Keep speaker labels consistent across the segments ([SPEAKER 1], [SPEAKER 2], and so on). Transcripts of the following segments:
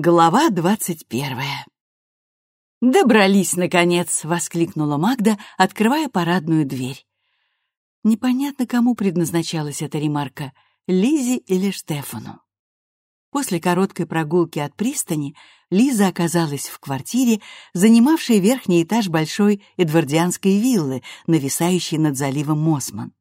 [SPEAKER 1] Глава двадцать первая. «Добрались, наконец!» — воскликнула Магда, открывая парадную дверь. Непонятно, кому предназначалась эта ремарка — Лизе или Штефану. После короткой прогулки от пристани Лиза оказалась в квартире, занимавшей верхний этаж большой эдвардианской виллы, нависающей над заливом Мосман.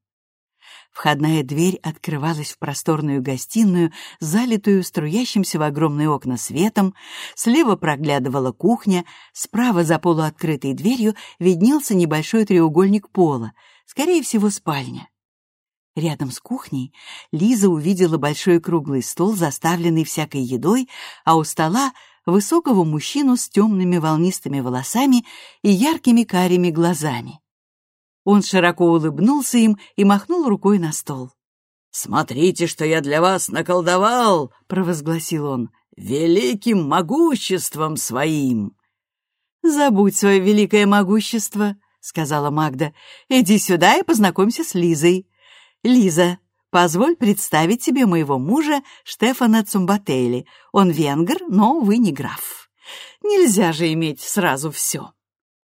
[SPEAKER 1] Входная дверь открывалась в просторную гостиную, залитую струящимся в огромные окна светом, слева проглядывала кухня, справа за полуоткрытой дверью виднелся небольшой треугольник пола, скорее всего, спальня. Рядом с кухней Лиза увидела большой круглый стол, заставленный всякой едой, а у стола высокого мужчину с темными волнистыми волосами и яркими карими глазами. Он широко улыбнулся им и махнул рукой на стол.
[SPEAKER 2] «Смотрите, что я для вас наколдовал!» — провозгласил он. «Великим могуществом своим!»
[SPEAKER 1] «Забудь свое великое могущество», — сказала Магда. «Иди сюда и познакомься с Лизой. Лиза, позволь представить тебе моего мужа Штефана Цумбатейли. Он венгер, но вы не граф. Нельзя же иметь сразу все».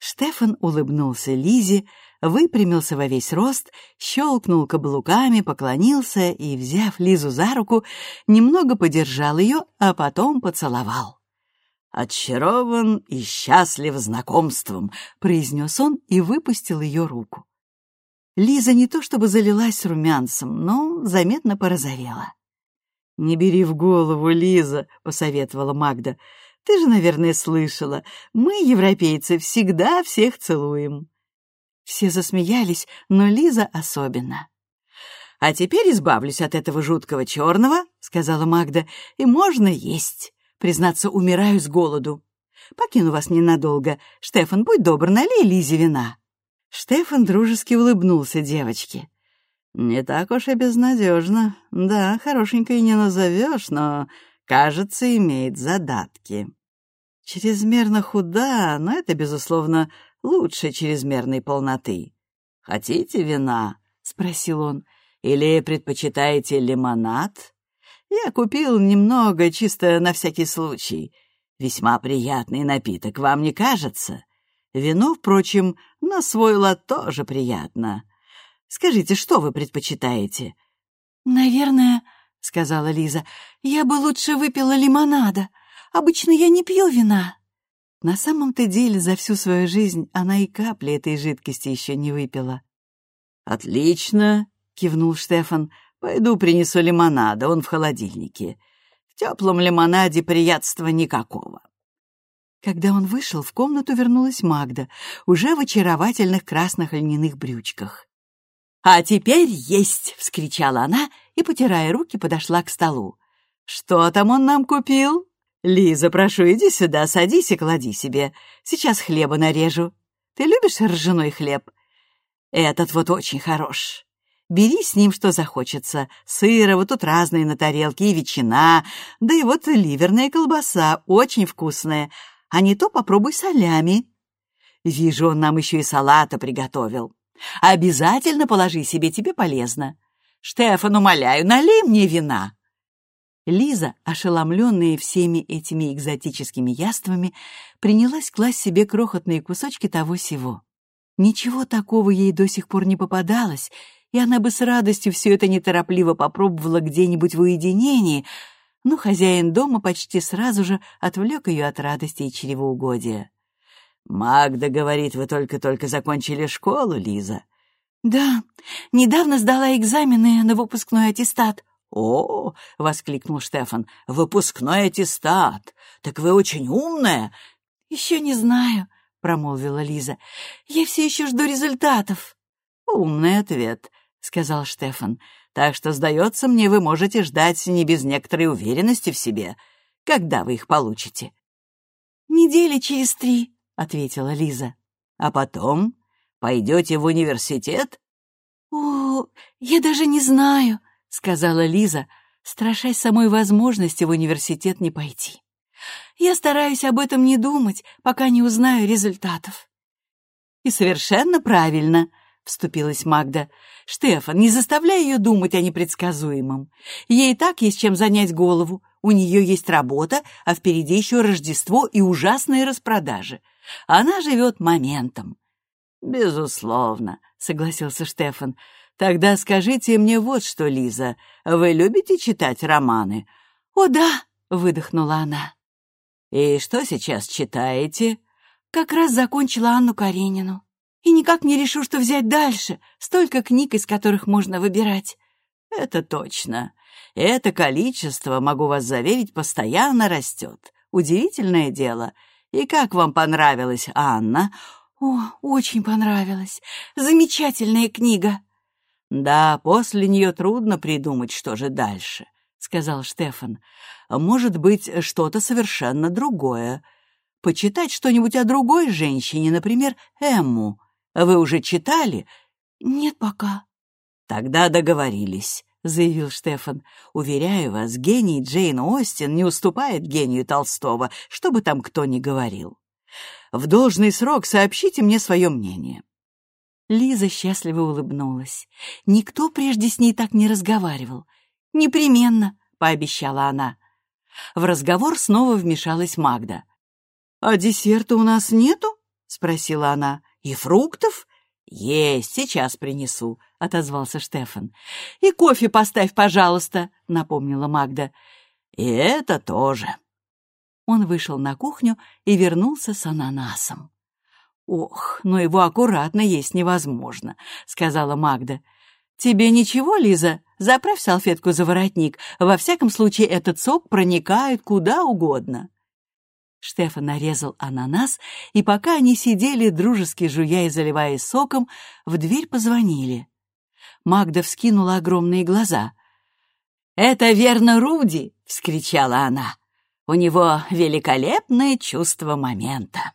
[SPEAKER 1] Штефан улыбнулся Лизе, выпрямился во весь рост, щелкнул каблуками, поклонился и, взяв Лизу за руку, немного подержал ее, а потом поцеловал.
[SPEAKER 2] «Очарован и счастлив знакомством», — произнес он и выпустил ее руку.
[SPEAKER 1] Лиза не то чтобы залилась румянцем, но заметно порозовела. «Не бери в голову, Лиза», — посоветовала Магда. «Ты же, наверное, слышала, мы, европейцы, всегда всех целуем». Все засмеялись, но Лиза особенно. «А теперь избавлюсь от этого жуткого черного», — сказала Магда, — «и можно есть. Признаться, умираю с голоду. Покину вас ненадолго. Штефан, будь добр, налей Лизе вина». Штефан дружески улыбнулся девочке.
[SPEAKER 2] «Не так уж и безнадежно. Да, хорошенькой не назовешь, но, кажется, имеет задатки. Чрезмерно худа, но это, безусловно, лучше чрезмерной полноты. «Хотите вина?» — спросил он. «Или предпочитаете лимонад? Я купил немного, чисто на всякий случай. Весьма приятный напиток, вам не кажется? Вино, впрочем, на свой лад тоже приятно. Скажите, что вы предпочитаете?»
[SPEAKER 1] «Наверное, — сказала Лиза, — я бы лучше выпила лимонада. Обычно я не пью вина». На самом-то деле за всю свою жизнь она и капли этой жидкости еще не выпила.
[SPEAKER 2] «Отлично!» — кивнул Штефан. «Пойду принесу лимонада, он в холодильнике. В теплом лимонаде приятства никакого».
[SPEAKER 1] Когда он вышел, в комнату вернулась Магда, уже в очаровательных красных льняных брючках. «А теперь есть!» — вскричала она и, потирая руки, подошла к столу. «Что там он нам купил?» «Лиза, прошу, иди сюда, садись и клади себе. Сейчас хлеба нарежу. Ты любишь ржаной хлеб? Этот вот очень хорош. Бери с ним, что захочется. Сыра, вот тут разные на тарелке, и ветчина, да и вот ливерная колбаса, очень вкусная. А не то попробуй солями. Вижу, он нам еще и салата приготовил. Обязательно положи себе, тебе полезно. Штефан, умоляю, налей мне вина». Лиза, ошеломленная всеми этими экзотическими яствами, принялась класть себе крохотные кусочки того-сего. Ничего такого ей до сих пор не попадалось, и она бы с радостью все это неторопливо попробовала где-нибудь в уединении, но хозяин дома почти сразу же отвлек ее от радости и чревоугодия. «Магда говорит, вы только-только закончили школу, Лиза». «Да, недавно сдала экзамены на выпускной аттестат»,
[SPEAKER 2] «О!» — воскликнул Штефан. «Выпускной аттестат! Так вы очень умная!»
[SPEAKER 1] «Еще не знаю», — промолвила Лиза. «Я все еще жду результатов».
[SPEAKER 2] «Умный ответ», — сказал Штефан. «Так что, сдается мне, вы можете ждать не без некоторой уверенности в себе. Когда вы их получите?»
[SPEAKER 1] «Недели через три», — ответила Лиза.
[SPEAKER 2] «А потом пойдете в университет?»
[SPEAKER 1] «О, я даже не знаю», — сказала Лиза, страшась самой возможности в университет не пойти. «Я стараюсь об этом не думать, пока не узнаю результатов». «И совершенно правильно», — вступилась Магда. «Штефан, не заставляй ее думать о непредсказуемом. Ей так есть чем занять голову. У нее есть работа, а впереди еще Рождество и ужасные распродажи. Она живет моментом.
[SPEAKER 2] «Безусловно», — согласился Штефан. «Тогда скажите мне вот что, Лиза. Вы любите читать романы?»
[SPEAKER 1] «О, да!» — выдохнула она.
[SPEAKER 2] «И что сейчас читаете?»
[SPEAKER 1] «Как раз закончила Анну Каренину. И никак не решу, что взять дальше. Столько книг, из которых можно выбирать».
[SPEAKER 2] «Это точно. Это количество, могу вас заверить, постоянно растет. Удивительное дело. И как вам понравилась Анна?»
[SPEAKER 1] «О, очень понравилась. Замечательная книга».
[SPEAKER 2] «Да, после нее трудно придумать, что же дальше», — сказал Штефан. «Может быть, что-то совершенно другое. Почитать что-нибудь о другой женщине, например, Эмму. Вы уже читали?»
[SPEAKER 1] «Нет пока».
[SPEAKER 2] «Тогда договорились», — заявил Штефан. «Уверяю вас, гений Джейн Остин не уступает гению Толстого, что бы там кто ни говорил. В должный срок сообщите мне свое мнение».
[SPEAKER 1] Лиза счастливо улыбнулась. Никто прежде с ней так не разговаривал. «Непременно», — пообещала она. В разговор снова вмешалась Магда.
[SPEAKER 2] «А десерта у нас нету?» — спросила она.
[SPEAKER 1] «И фруктов?»
[SPEAKER 2] «Есть, сейчас принесу», — отозвался Штефан.
[SPEAKER 1] «И кофе поставь, пожалуйста», — напомнила Магда.
[SPEAKER 2] «И это тоже».
[SPEAKER 1] Он вышел на кухню и вернулся с ананасом.
[SPEAKER 2] «Ох, но его аккуратно есть невозможно», — сказала Магда. «Тебе ничего, Лиза? Заправь салфетку за воротник. Во всяком случае, этот сок проникает куда угодно».
[SPEAKER 1] Штефан нарезал ананас, и пока они сидели, дружески жуя и заливаясь соком, в дверь позвонили. Магда вскинула огромные глаза.
[SPEAKER 2] «Это верно Руди!» — вскричала она. У него великолепное чувство момента.